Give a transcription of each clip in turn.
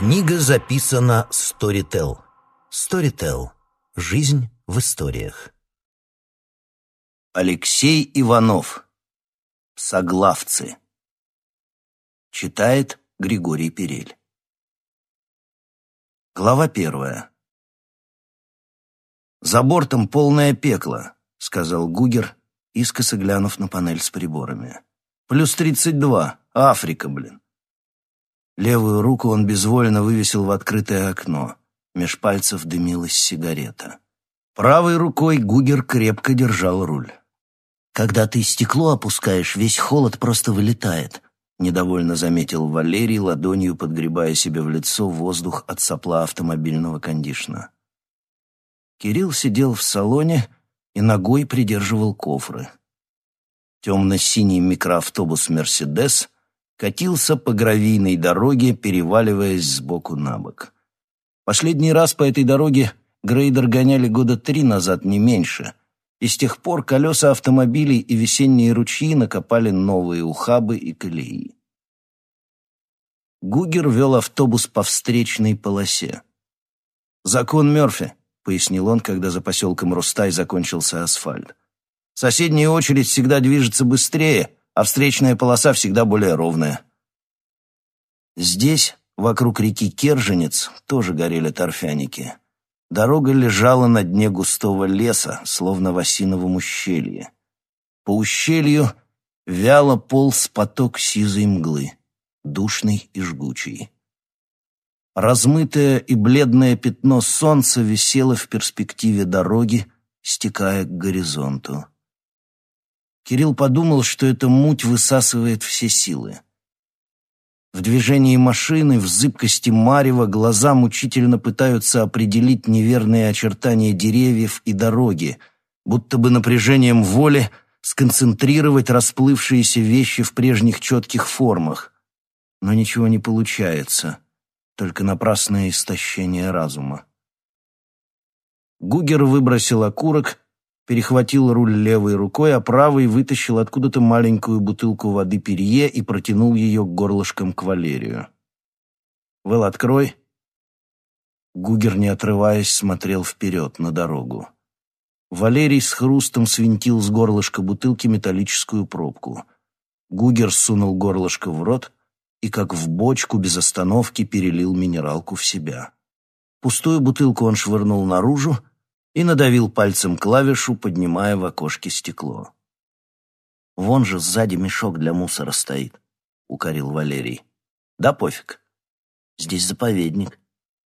Книга записана Storytel. Storytel. Жизнь в историях. Алексей Иванов. Соглавцы. Читает Григорий Перель. Глава первая. «За бортом полное пекло», — сказал Гугер, искоса глянув на панель с приборами. «Плюс тридцать два. Африка, блин». Левую руку он безвольно вывесил в открытое окно. Меж пальцев дымилась сигарета. Правой рукой Гугер крепко держал руль. Когда ты стекло опускаешь, весь холод просто вылетает, недовольно заметил Валерий, ладонью подгребая себе в лицо воздух от сопла автомобильного кондишна. Кирилл сидел в салоне и ногой придерживал кофры. Темно-синий микроавтобус «Мерседес» катился по гравийной дороге, переваливаясь сбоку на бок. Последний раз по этой дороге грейдер гоняли года три назад, не меньше, и с тех пор колеса автомобилей и весенние ручьи накопали новые ухабы и колеи. Гугер вел автобус по встречной полосе. «Закон Мёрфи», — пояснил он, когда за поселком Рустай закончился асфальт. «Соседняя очередь всегда движется быстрее, а встречная полоса всегда более ровная». Здесь, вокруг реки Керженец, тоже горели торфяники. Дорога лежала на дне густого леса, словно в осиновом ущелье. По ущелью вяло полз поток сизой мглы, душный и жгучий. Размытое и бледное пятно солнца висело в перспективе дороги, стекая к горизонту. Кирилл подумал, что эта муть высасывает все силы. В движении машины, в зыбкости марева глаза мучительно пытаются определить неверные очертания деревьев и дороги, будто бы напряжением воли сконцентрировать расплывшиеся вещи в прежних четких формах. Но ничего не получается, только напрасное истощение разума. Гугер выбросил окурок перехватил руль левой рукой, а правой вытащил откуда-то маленькую бутылку воды перье и протянул ее к горлышкам к Валерию. «Вэл, открой!» Гугер, не отрываясь, смотрел вперед, на дорогу. Валерий с хрустом свинтил с горлышка бутылки металлическую пробку. Гугер сунул горлышко в рот и, как в бочку, без остановки перелил минералку в себя. Пустую бутылку он швырнул наружу, и надавил пальцем клавишу, поднимая в окошке стекло. «Вон же сзади мешок для мусора стоит», — укорил Валерий. «Да пофиг. Здесь заповедник.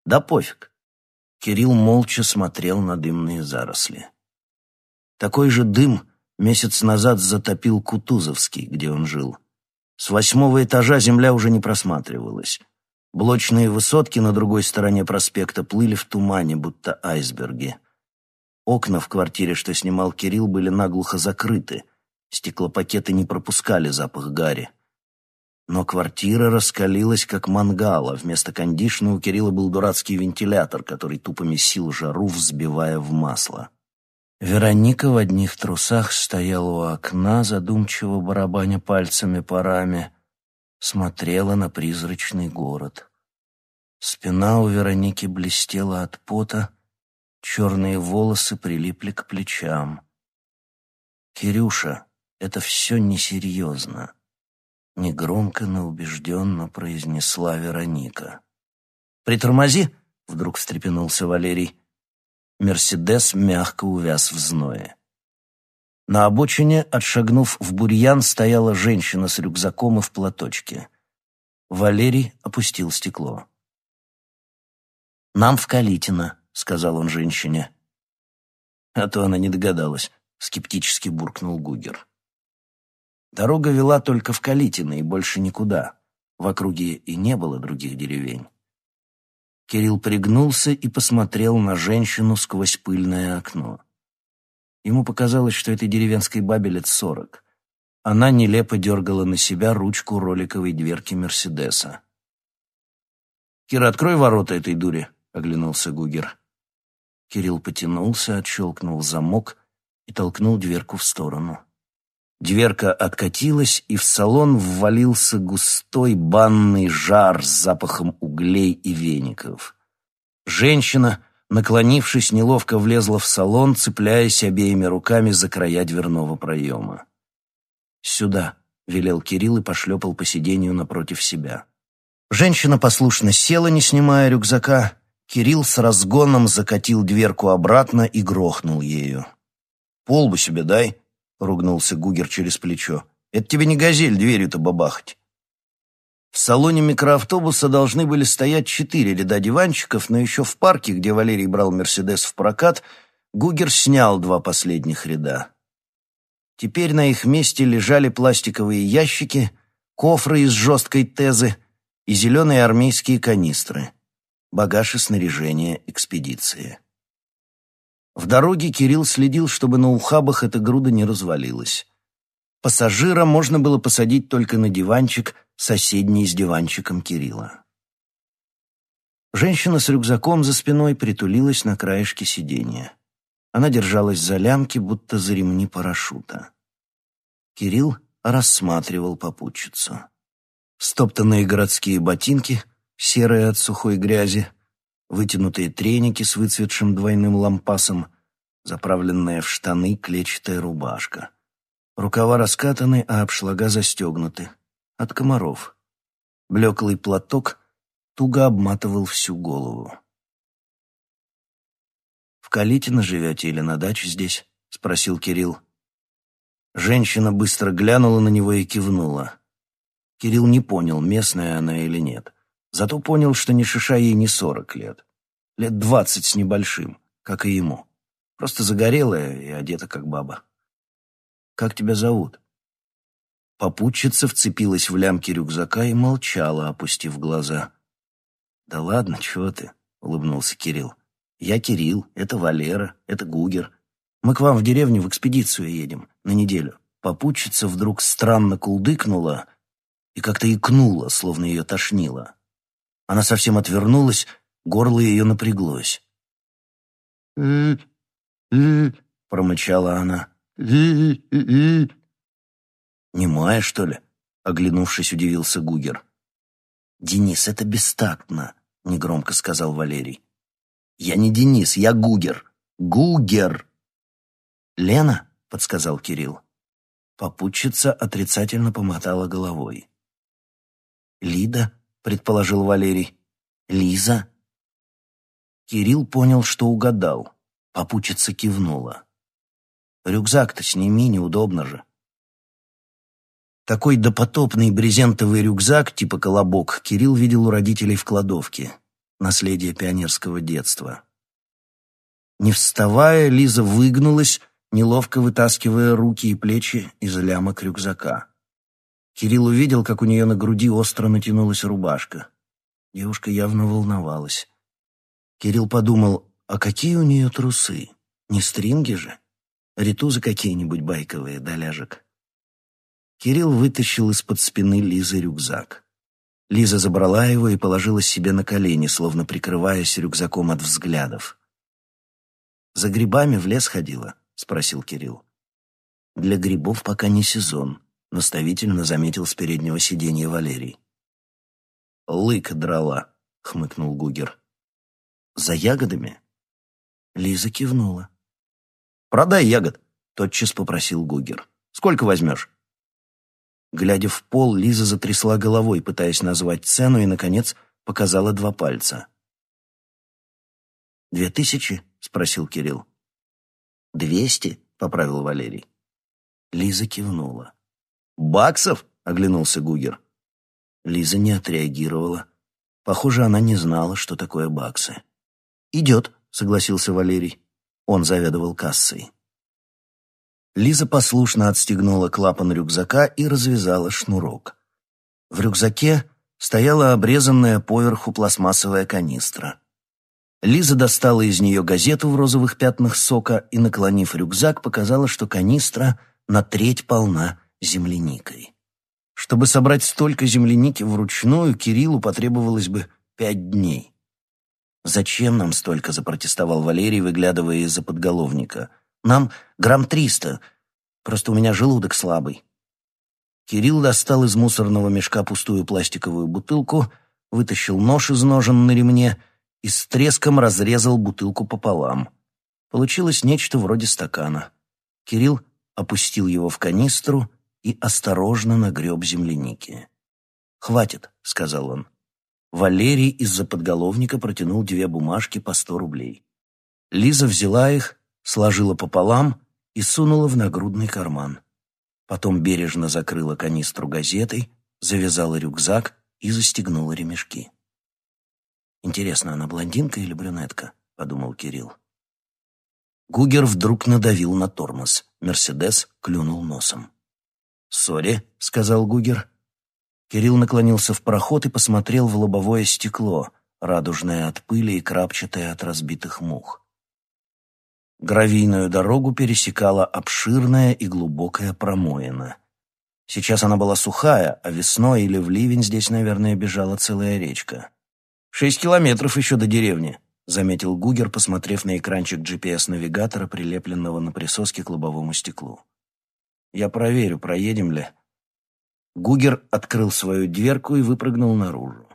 Да пофиг». Кирилл молча смотрел на дымные заросли. Такой же дым месяц назад затопил Кутузовский, где он жил. С восьмого этажа земля уже не просматривалась. Блочные высотки на другой стороне проспекта плыли в тумане, будто айсберги. Окна в квартире, что снимал Кирилл, были наглухо закрыты. Стеклопакеты не пропускали запах гари. Но квартира раскалилась, как мангал, вместо кондишна у Кирилла был дурацкий вентилятор, который тупо месил жару, взбивая в масло. Вероника в одних трусах стояла у окна, задумчиво барабаня пальцами по раме, смотрела на призрачный город. Спина у Вероники блестела от пота, Черные волосы прилипли к плечам. «Кирюша, это все несерьезно», — негромко, но убежденно произнесла Вероника. «Притормози!» — вдруг встрепенулся Валерий. Мерседес мягко увяз в зное. На обочине, отшагнув в бурьян, стояла женщина с рюкзаком и в платочке. Валерий опустил стекло. «Нам в Калитино», — сказал он женщине. А то она не догадалась, — скептически буркнул Гугер. Дорога вела только в Калитино и больше никуда. В округе и не было других деревень. Кирилл пригнулся и посмотрел на женщину сквозь пыльное окно. Ему показалось, что этой деревенской бабе лет сорок. Она нелепо дергала на себя ручку роликовой дверки Мерседеса. «Кира, открой ворота этой дури», — оглянулся Гугер. Кирилл потянулся, отщелкнул замок и толкнул дверку в сторону. Дверка откатилась, и в салон ввалился густой банный жар с запахом углей и веников. Женщина, наклонившись, неловко влезла в салон, цепляясь обеими руками за края дверного проема. «Сюда», — велел Кирилл и пошлепал по сиденью напротив себя. Женщина послушно села, не снимая рюкзака. Кирилл с разгоном закатил дверку обратно и грохнул ею. «Полбу себе дай», — ругнулся Гугер через плечо. «Это тебе не газель дверью-то бабахать». В салоне микроавтобуса должны были стоять четыре ряда диванчиков, но еще в парке, где Валерий брал «Мерседес» в прокат, Гугер снял два последних ряда. Теперь на их месте лежали пластиковые ящики, кофры из жесткой тезы и зеленые армейские канистры, багаж и снаряжение экспедиции. В дороге Кирилл следил, чтобы на ухабах эта груда не развалилась. Пассажира можно было посадить только на диванчик, соседний с диванчиком Кирилла. Женщина с рюкзаком за спиной притулилась на краешке сиденья. Она держалась за лямки, будто за ремни парашюта. Кирилл рассматривал попутчицу. Стоптанные городские ботинки, серые от сухой грязи, вытянутые треники с выцветшим двойным лампасом, заправленная в штаны клетчатая рубашка. Рукава раскатаны, а обшлага застегнуты. От комаров. Блеклый платок туго обматывал всю голову. «В Калитино живете или на даче здесь?» — спросил Кирилл. Женщина быстро глянула на него и кивнула. Кирилл не понял, местная она или нет. Зато понял, что ни шиша ей не сорок лет. Лет двадцать с небольшим, как и ему. Просто загорелая и одета как баба. «Как тебя зовут?» Попутчица вцепилась в лямки рюкзака и молчала, опустив глаза. «Да ладно, чего ты?» — улыбнулся Кирилл. «Я Кирилл, это Валера, это Гугер. Мы к вам в деревню в экспедицию едем на неделю». Попутчица вдруг странно кулдыкнула и как-то икнула, словно ее тошнило. Она совсем отвернулась, горло ее напряглось. Промычала она. «Немая, что ли?» — оглянувшись, удивился Гугер. «Денис, это бестактно», — негромко сказал Валерий. «Я не Денис, я Гугер. Гугер!» «Лена?» — подсказал Кирилл. Попутчица отрицательно помотала головой. «Лида?» — предположил Валерий. «Лиза?» Кирилл понял, что угадал. Попутчица кивнула. «Рюкзак-то сними, неудобно же». Такой допотопный брезентовый рюкзак, типа колобок, Кирилл видел у родителей в кладовке. Наследие пионерского детства. Не вставая, Лиза выгнулась, неловко вытаскивая руки и плечи из лямок рюкзака. Кирилл увидел, как у нее на груди остро натянулась рубашка. Девушка явно волновалась. Кирилл подумал, а какие у нее трусы? Не стринги же? Ритузы какие-нибудь байковые, да ляжек. Кирилл вытащил из-под спины Лизы рюкзак. Лиза забрала его и положила себе на колени, словно прикрываясь рюкзаком от взглядов. «За грибами в лес ходила?» — спросил Кирилл. «Для грибов пока не сезон», — наставительно заметил с переднего сиденья Валерий. «Лык драла», — хмыкнул Гугер. «За ягодами?» Лиза кивнула. «Продай ягод», — тотчас попросил Гугер. «Сколько возьмешь?» Глядя в пол, Лиза затрясла головой, пытаясь назвать цену, и, наконец, показала два пальца. «Две тысячи?» — спросил Кирилл. «Двести?» — поправил Валерий. Лиза кивнула. «Баксов?» — оглянулся Гугер. Лиза не отреагировала. Похоже, она не знала, что такое баксы. «Идет», — согласился Валерий. Он заведовал кассой. Лиза послушно отстегнула клапан рюкзака и развязала шнурок. В рюкзаке стояла обрезанная поверху пластмассовая канистра. Лиза достала из нее газету в розовых пятнах сока и, наклонив рюкзак, показала, что канистра на треть полна земляникой. Чтобы собрать столько земляники вручную, Кириллу потребовалось бы пять дней. «Зачем нам столько?» — запротестовал Валерий, выглядывая из-за подголовника — нам грамм триста. Просто у меня желудок слабый». Кирилл достал из мусорного мешка пустую пластиковую бутылку, вытащил нож из ножен на ремне и с треском разрезал бутылку пополам. Получилось нечто вроде стакана. Кирилл опустил его в канистру и осторожно нагреб земляники. «Хватит», — сказал он. Валерий из-за подголовника протянул две бумажки по сто рублей. Лиза взяла их, сложила пополам и сунула в нагрудный карман. Потом бережно закрыла канистру газетой, завязала рюкзак и застегнула ремешки. «Интересно, она блондинка или брюнетка?» — подумал Кирилл. Гугер вдруг надавил на тормоз. Мерседес клюнул носом. «Сори», — сказал Гугер. Кирилл наклонился в проход и посмотрел в лобовое стекло, радужное от пыли и крапчатое от разбитых мух. Гравийную дорогу пересекала обширная и глубокая промоина. Сейчас она была сухая, а весной или в ливень здесь, наверное, бежала целая речка. «Шесть километров еще до деревни», — заметил Гугер, посмотрев на экранчик GPS-навигатора, прилепленного на присоске к лобовому стеклу. «Я проверю, проедем ли». Гугер открыл свою дверку и выпрыгнул наружу.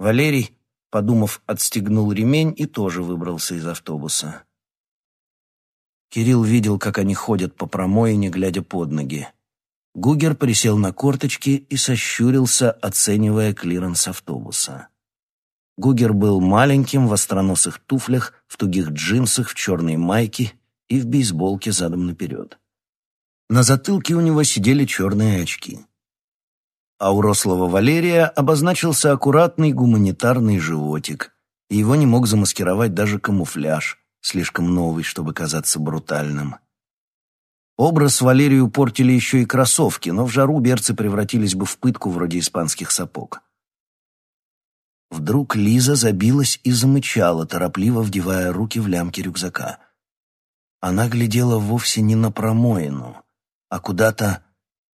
Валерий, подумав, отстегнул ремень и тоже выбрался из автобуса. Кирилл видел, как они ходят по промоине, глядя под ноги. Гугер присел на корточки и сощурился, оценивая клиренс автобуса. Гугер был маленьким в остроносых туфлях, в тугих джинсах, в черной майке и в бейсболке задом наперед. На затылке у него сидели черные очки. А у рослого Валерия обозначился аккуратный гуманитарный животик, и его не мог замаскировать даже камуфляж — слишком новый, чтобы казаться брутальным. Образ Валерию портили еще и кроссовки, но в жару берцы превратились бы в пытку вроде испанских сапог. Вдруг Лиза забилась и замычала, торопливо вдевая руки в лямки рюкзака. Она глядела вовсе не на промоину, а куда-то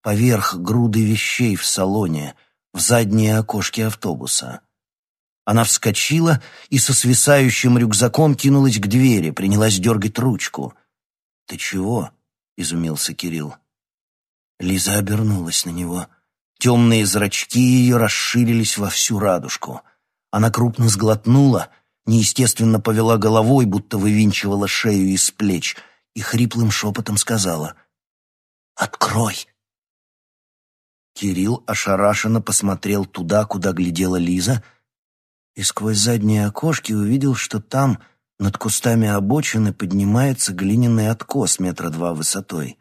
поверх груды вещей в салоне, в задние окошки автобуса. Она вскочила и со свисающим рюкзаком кинулась к двери, принялась дергать ручку. «Ты чего?» — изумился Кирилл. Лиза обернулась на него. Темные зрачки ее расширились во всю радужку. Она крупно сглотнула, неестественно повела головой, будто вывинчивала шею из плеч, и хриплым шепотом сказала «Открой!» Кирилл ошарашенно посмотрел туда, куда глядела Лиза, и сквозь задние окошки увидел, что там, над кустами обочины, поднимается глиняный откос метра два высотой.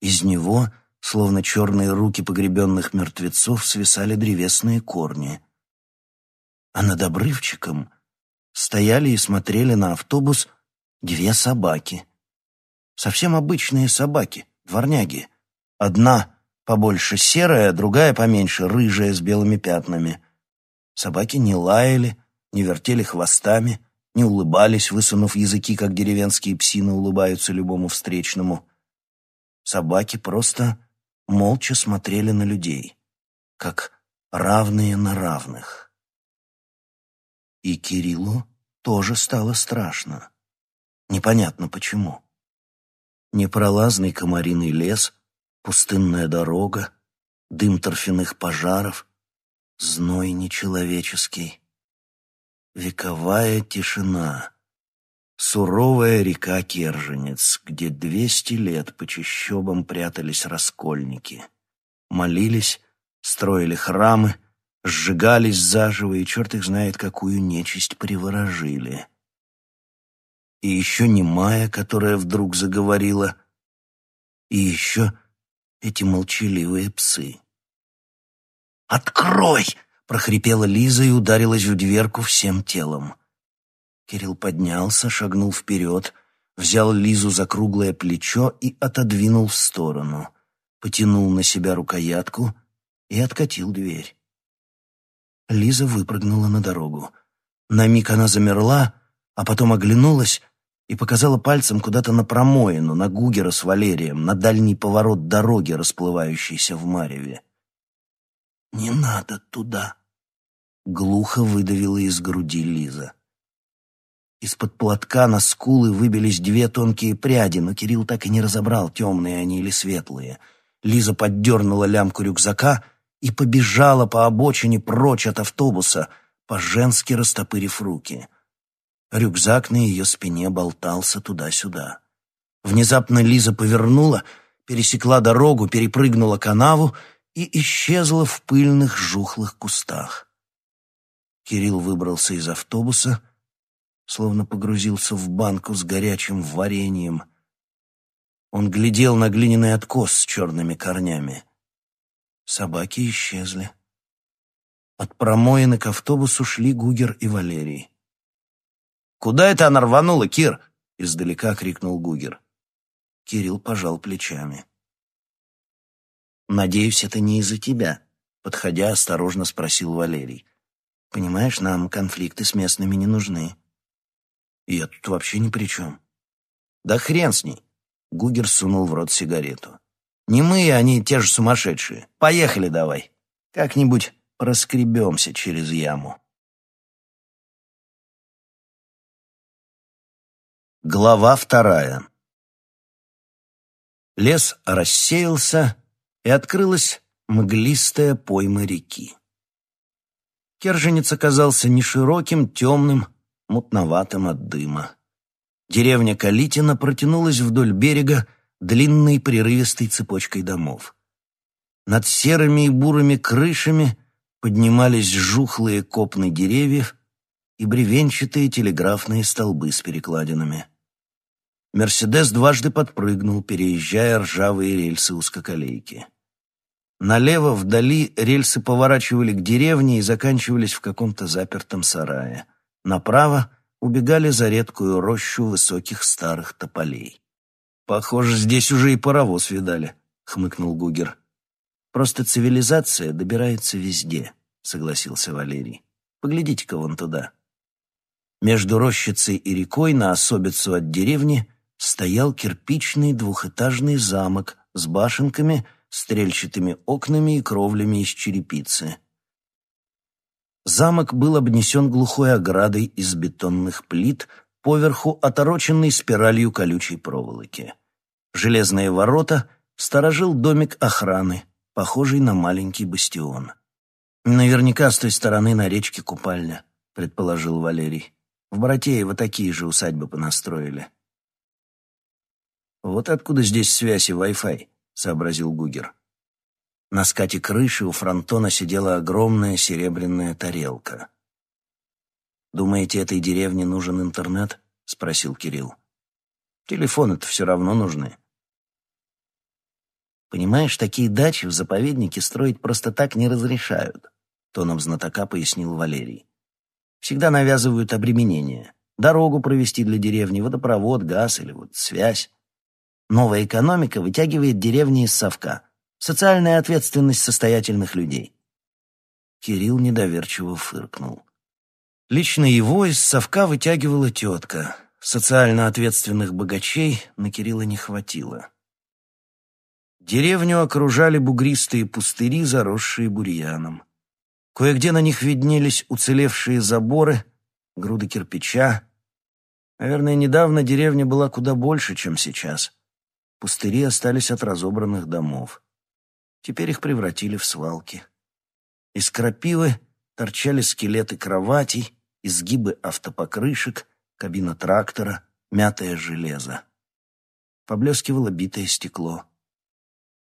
Из него, словно черные руки погребенных мертвецов, свисали древесные корни. А над обрывчиком стояли и смотрели на автобус две собаки. Совсем обычные собаки, дворняги. Одна побольше серая, другая поменьше, рыжая с белыми пятнами — Собаки не лаяли, не вертели хвостами, не улыбались, высунув языки, как деревенские псины улыбаются любому встречному. Собаки просто молча смотрели на людей, как равные на равных. И Кириллу тоже стало страшно. Непонятно почему. Непролазный комариный лес, пустынная дорога, дым торфяных пожаров — Зной нечеловеческий. Вековая тишина. Суровая река Керженец, где двести лет по чащобам прятались раскольники. Молились, строили храмы, сжигались заживо, и черт их знает, какую нечисть приворожили. И еще немая, которая вдруг заговорила, и еще эти молчаливые псы. «Открой!» — прохрипела Лиза и ударилась в дверку всем телом. Кирилл поднялся, шагнул вперед, взял Лизу за круглое плечо и отодвинул в сторону, потянул на себя рукоятку и откатил дверь. Лиза выпрыгнула на дорогу. На миг она замерла, а потом оглянулась и показала пальцем куда-то на промоину, на Гугера с Валерием, на дальний поворот дороги, расплывающийся в мареве. «Не надо туда!» — глухо выдавила из груди Лиза. Из-под платка на скулы выбились две тонкие пряди, но Кирилл так и не разобрал, темные они или светлые. Лиза поддернула лямку рюкзака и побежала по обочине прочь от автобуса, по-женски растопырив руки. Рюкзак на ее спине болтался туда-сюда. Внезапно Лиза повернула, пересекла дорогу, перепрыгнула канаву и исчезла в пыльных жухлых кустах. Кирилл выбрался из автобуса, словно погрузился в банку с горячим вареньем. Он глядел на глиняный откос с черными корнями. Собаки исчезли. От промоины к автобусу шли Гугер и Валерий. «Куда это она рванула, Кир?» — издалека крикнул Гугер. Кирилл пожал плечами. «Надеюсь, это не из-за тебя», — подходя, осторожно спросил Валерий. «Понимаешь, нам конфликты с местными не нужны». «Я тут вообще ни при чем». «Да хрен с ней!» — Гугер сунул в рот сигарету. «Не мы, они те же сумасшедшие. Поехали давай. Как-нибудь проскребемся через яму». Глава вторая Лес рассеялся, и открылась мглистая пойма реки. Керженец оказался не широким, темным, мутноватым от дыма. Деревня Калитина протянулась вдоль берега длинной прерывистой цепочкой домов. Над серыми и бурыми крышами поднимались жухлые копны деревьев и бревенчатые телеграфные столбы с перекладинами. Мерседес дважды подпрыгнул, переезжая ржавые рельсы узкоколейки. Налево, вдали, рельсы поворачивали к деревне и заканчивались в каком-то запертом сарае. Направо убегали за редкую рощу высоких старых тополей. «Похоже, здесь уже и паровоз видали», — хмыкнул Гугер. «Просто цивилизация добирается везде», — согласился Валерий. «Поглядите-ка вон туда». Между рощицей и рекой на особицу от деревни стоял кирпичный двухэтажный замок с башенками — стрельчатыми окнами и кровлями из черепицы. Замок был обнесен глухой оградой из бетонных плит, поверху отороченной спиралью колючей проволоки. Железные ворота сторожил домик охраны, похожий на маленький бастион. «Наверняка с той стороны на речке купальня», — предположил Валерий. «В Братеево такие же усадьбы понастроили». «Вот откуда здесь связь и Wi-Fi?» — сообразил Гугер. На скате крыши у фронтона сидела огромная серебряная тарелка. «Думаете, этой деревне нужен интернет?» — спросил Кирилл. «Телефоны-то все равно нужны». «Понимаешь, такие дачи в заповеднике строить просто так не разрешают», — тоном знатока пояснил Валерий. «Всегда навязывают обременения. Дорогу провести для деревни, водопровод, газ или вот связь. Новая экономика вытягивает деревни из совка. Социальная ответственность состоятельных людей. Кирилл недоверчиво фыркнул. Лично его из совка вытягивала тетка. Социально ответственных богачей на Кирилла не хватило. Деревню окружали бугристые пустыри, заросшие бурьяном. Кое-где на них виднелись уцелевшие заборы, груды кирпича. Наверное, недавно деревня была куда больше, чем сейчас. Пустыри остались от разобранных домов. Теперь их превратили в свалки. Из крапивы торчали скелеты кроватей, изгибы автопокрышек, кабина трактора, мятое железо. Поблескивало битое стекло.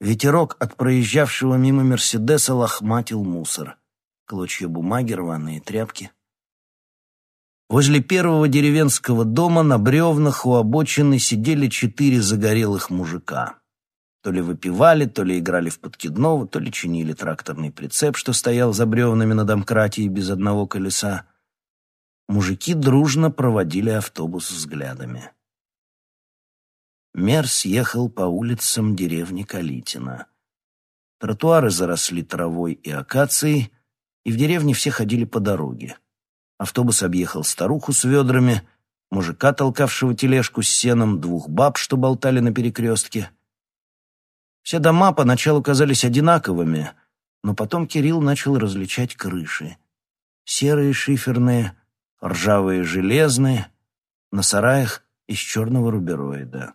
Ветерок от проезжавшего мимо Мерседеса лохматил мусор. Клочья бумаги, рваные тряпки — Возле первого деревенского дома на бревнах у обочины сидели четыре загорелых мужика. То ли выпивали, то ли играли в подкидного, то ли чинили тракторный прицеп, что стоял за бревнами на домкратии без одного колеса. Мужики дружно проводили автобус взглядами. Мер съехал по улицам деревни Калитина. Тротуары заросли травой и акацией, и в деревне все ходили по дороге. Автобус объехал старуху с ведрами, мужика, толкавшего тележку с сеном, двух баб, что болтали на перекрестке. Все дома поначалу казались одинаковыми, но потом Кирилл начал различать крыши. Серые шиферные, ржавые железные, на сараях из черного рубероида.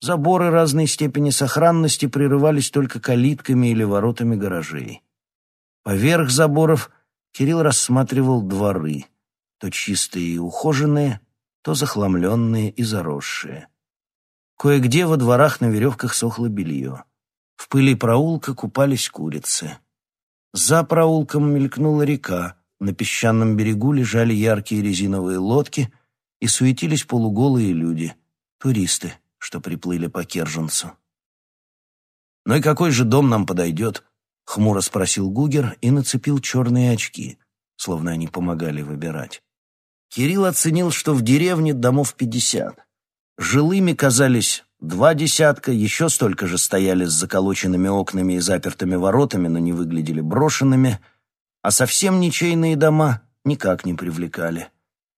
Заборы разной степени сохранности прерывались только калитками или воротами гаражей. Поверх заборов Кирилл рассматривал дворы, то чистые и ухоженные, то захламленные и заросшие. Кое-где во дворах на веревках сохло белье. В пыли проулка купались курицы. За проулком мелькнула река, на песчаном берегу лежали яркие резиновые лодки и суетились полуголые люди, туристы, что приплыли по Керженцу. «Ну и какой же дом нам подойдет?» — хмуро спросил Гугер и нацепил черные очки, словно они помогали выбирать. Кирилл оценил, что в деревне домов пятьдесят. Жилыми казались два десятка, еще столько же стояли с заколоченными окнами и запертыми воротами, но не выглядели брошенными, а совсем ничейные дома никак не привлекали.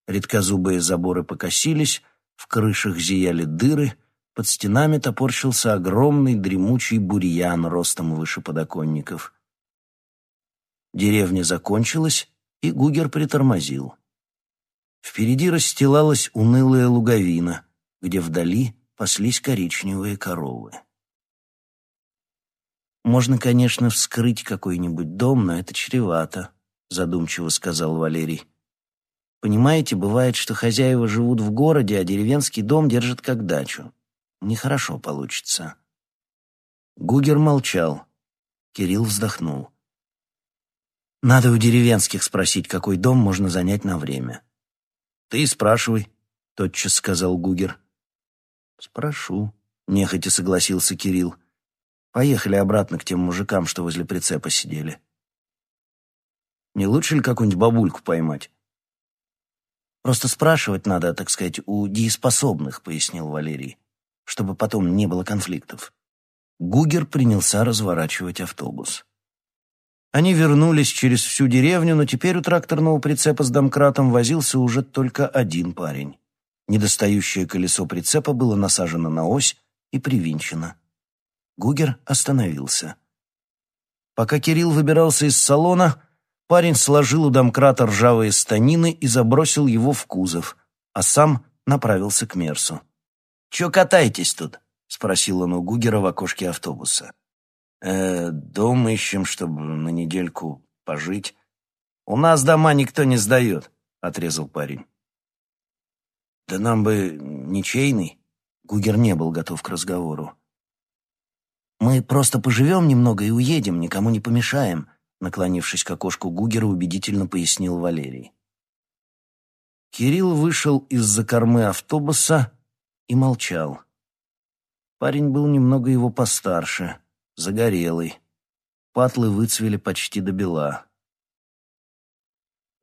Редкозубые заборы покосились, в крышах зияли дыры, под стенами топорщился огромный дремучий бурьян ростом выше подоконников. Деревня закончилась, и Гугер притормозил. Впереди расстилалась унылая луговина, где вдали паслись коричневые коровы. «Можно, конечно, вскрыть какой-нибудь дом, но это чревато», — задумчиво сказал Валерий. «Понимаете, бывает, что хозяева живут в городе, а деревенский дом держат как дачу. Нехорошо получится». Гугер молчал. Кирилл вздохнул. «Надо у деревенских спросить, какой дом можно занять на время». «Ты спрашивай», — тотчас сказал Гугер. «Спрошу», — нехотя согласился Кирилл. «Поехали обратно к тем мужикам, что возле прицепа сидели». «Не лучше ли какую-нибудь бабульку поймать?» «Просто спрашивать надо, так сказать, у дееспособных», — пояснил Валерий, «чтобы потом не было конфликтов». Гугер принялся разворачивать автобус. Они вернулись через всю деревню, но теперь у тракторного прицепа с домкратом возился уже только один парень. Недостающее колесо прицепа было насажено на ось и привинчено. Гугер остановился. Пока Кирилл выбирался из салона, парень сложил у домкрата ржавые станины и забросил его в кузов, а сам направился к Мерсу. «Чё катаетесь тут?» — спросил он у Гугера в окошке автобуса. Э, дом ищем, чтобы на недельку пожить. У нас дома никто не сдает, отрезал парень. Да нам бы ничейный. Гугер не был готов к разговору. Мы просто поживем немного и уедем, никому не помешаем, наклонившись к окошку Гугера, убедительно пояснил Валерий. Кирилл вышел из-за кормы автобуса и молчал. Парень был немного его постарше загорелый. Патлы выцвели почти до бела.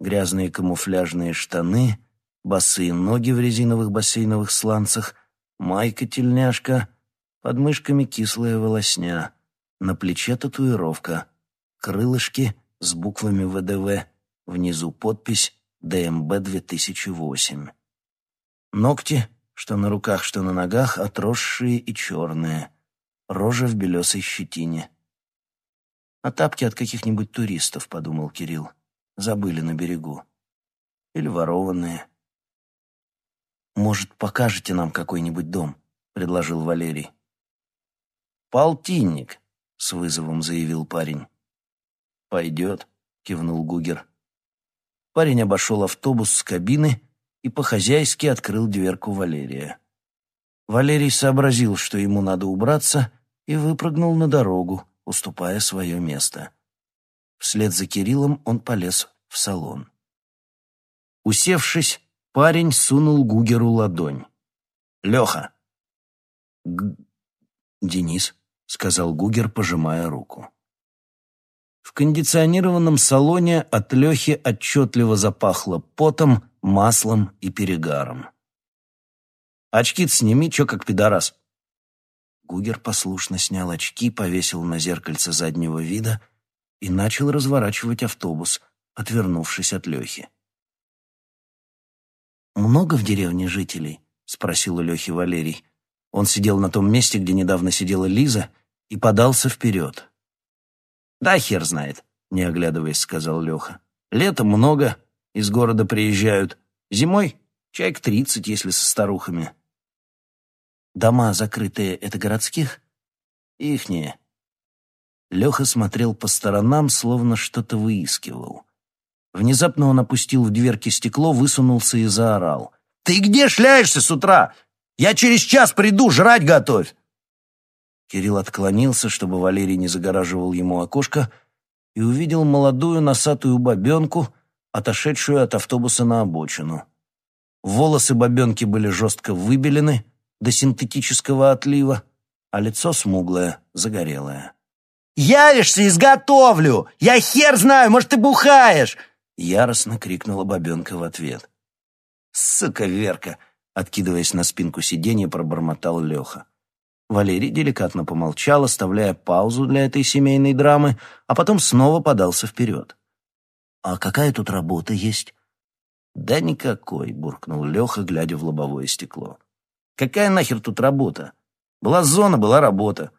Грязные камуфляжные штаны, босые ноги в резиновых бассейновых сланцах, майка-тельняшка, под мышками кислая волосня, на плече татуировка, крылышки с буквами ВДВ, внизу подпись ДМБ-2008. Ногти, что на руках, что на ногах, отросшие и черные — рожа в белесой щетине. «А тапки от каких-нибудь туристов», — подумал Кирилл. «Забыли на берегу. Или ворованные». «Может, покажете нам какой-нибудь дом?» — предложил Валерий. «Полтинник», — с вызовом заявил парень. «Пойдет», — кивнул Гугер. Парень обошел автобус с кабины и по-хозяйски открыл дверку Валерия. Валерий сообразил, что ему надо убраться, и выпрыгнул на дорогу, уступая свое место. Вслед за Кириллом он полез в салон. Усевшись, парень сунул Гугеру ладонь. «Леха!» Г «Денис», — сказал Гугер, пожимая руку. В кондиционированном салоне от Лехи отчетливо запахло потом, маслом и перегаром. «Очки сними, чё как пидорас», Гугер послушно снял очки, повесил на зеркальце заднего вида и начал разворачивать автобус, отвернувшись от Лехи. «Много в деревне жителей?» — спросил у Лехи Валерий. Он сидел на том месте, где недавно сидела Лиза, и подался вперед. «Да хер знает», — не оглядываясь, сказал Леха. «Летом много, из города приезжают. Зимой Человек тридцать, если со старухами. Дома закрытые — это городских? Ихние. Леха смотрел по сторонам, словно что-то выискивал. Внезапно он опустил в дверки стекло, высунулся и заорал. «Ты где шляешься с утра? Я через час приду, жрать готовь!» Кирилл отклонился, чтобы Валерий не загораживал ему окошко, и увидел молодую носатую бабенку, отошедшую от автобуса на обочину. Волосы бабенки были жестко выбелены до синтетического отлива, а лицо смуглое, загорелое. «Явишься, изготовлю! Я хер знаю, может, ты бухаешь!» Яростно крикнула бабенка в ответ. «Сука, Верка!» Откидываясь на спинку сиденья, пробормотал Леха. Валерий деликатно помолчал, оставляя паузу для этой семейной драмы, а потом снова подался вперед. «А какая тут работа есть?» «Да никакой», — буркнул Леха, глядя в лобовое стекло. «Какая нахер тут работа? Была зона, была работа.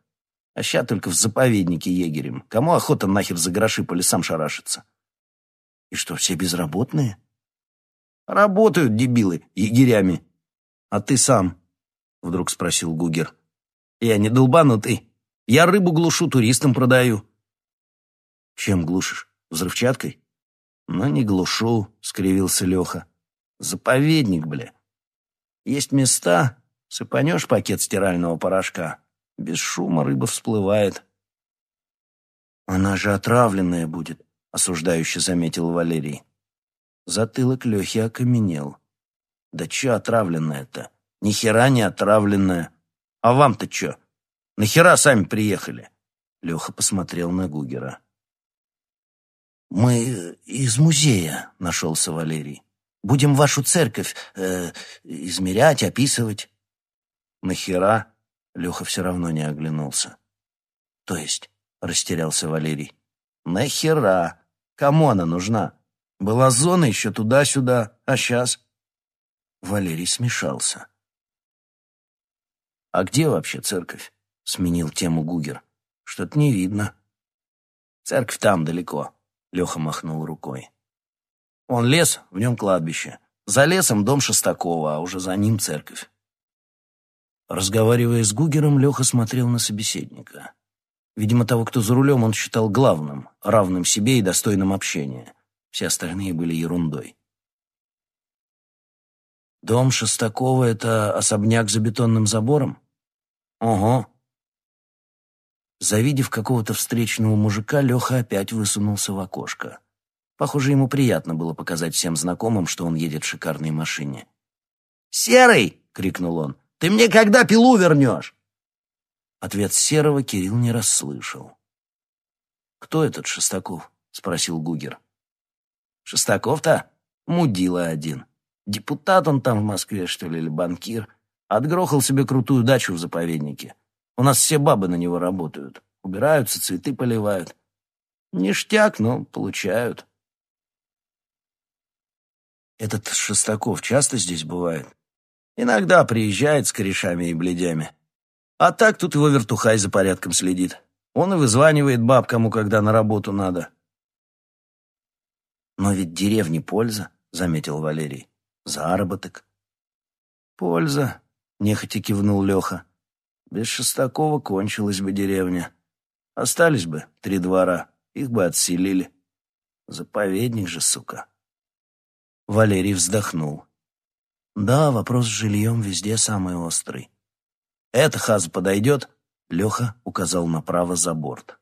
А ща только в заповеднике егерем. Кому охота нахер за гроши по лесам шарашиться?» «И что, все безработные?» «Работают, дебилы, егерями. А ты сам?» — вдруг спросил Гугер. «Я не долбанутый. Я рыбу глушу, туристам продаю». «Чем глушишь? Взрывчаткой?» «Ну, не глушу», — скривился Леха. «Заповедник, бля. Есть места, сыпанешь пакет стирального порошка, без шума рыба всплывает». «Она же отравленная будет», — осуждающе заметил Валерий. Затылок Лехи окаменел. «Да че отравленная-то? Ни хера не отравленная. А вам-то че? Нахера сами приехали?» Леха посмотрел на Гугера. «Мы из музея», — нашелся Валерий. «Будем вашу церковь э, измерять, описывать». «Нахера?» — Леха все равно не оглянулся. «То есть?» — растерялся Валерий. «Нахера? Кому она нужна? Была зона еще туда-сюда, а сейчас?» Валерий смешался. «А где вообще церковь?» — сменил тему Гугер. «Что-то не видно». «Церковь там далеко», Леха махнул рукой. Он лес, в нем кладбище. За лесом дом Шестакова, а уже за ним церковь. Разговаривая с Гугером, Леха смотрел на собеседника. Видимо, того, кто за рулем, он считал главным, равным себе и достойным общения. Все остальные были ерундой. Дом Шестакова — это особняк за бетонным забором? Ого, Завидев какого-то встречного мужика, Леха опять высунулся в окошко. Похоже, ему приятно было показать всем знакомым, что он едет в шикарной машине. «Серый!» — крикнул он. «Ты мне когда пилу вернешь?» Ответ Серого Кирилл не расслышал. «Кто этот Шестаков?» — спросил Гугер. «Шестаков-то? Мудила один. Депутат он там в Москве, что ли, или банкир. Отгрохал себе крутую дачу в заповеднике. У нас все бабы на него работают. Убираются, цветы поливают. Ништяк, но получают. Этот Шестаков часто здесь бывает? Иногда приезжает с корешами и бледями. А так тут его вертухай за порядком следит. Он и вызванивает баб, кому когда на работу надо. Но ведь деревне польза, заметил Валерий. Заработок. Польза, нехотя кивнул Леха. Без Шестакова кончилась бы деревня. Остались бы три двора, их бы отселили. Заповедник же, сука. Валерий вздохнул. Да, вопрос с жильем везде самый острый. «Эта хаза подойдет?» Леха указал направо за борт.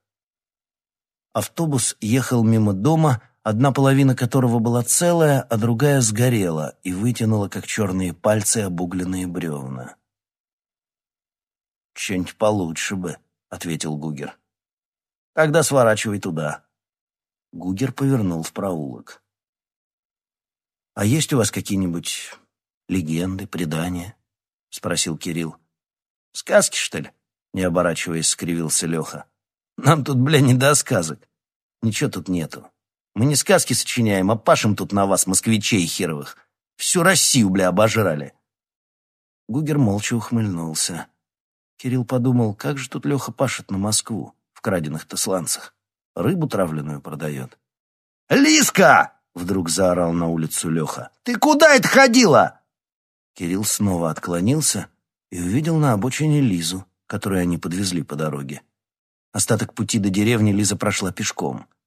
Автобус ехал мимо дома, одна половина которого была целая, а другая сгорела и вытянула, как черные пальцы, обугленные бревна. «Что-нибудь получше бы», — ответил Гугер. «Тогда сворачивай туда». Гугер повернул в проулок. «А есть у вас какие-нибудь легенды, предания?» — спросил Кирилл. «Сказки, что ли?» — не оборачиваясь, скривился Леха. «Нам тут, бля, не до сказок. Ничего тут нету. Мы не сказки сочиняем, а пашем тут на вас, москвичей херовых. Всю Россию, бля, обожрали». Гугер молча ухмыльнулся. Кирилл подумал, как же тут Леха пашет на Москву в краденных-то сланцах. Рыбу травленную продает. «Лиска!» — вдруг заорал на улицу Леха. «Ты куда это ходила?» Кирилл снова отклонился и увидел на обочине Лизу, которую они подвезли по дороге. Остаток пути до деревни Лиза прошла пешком —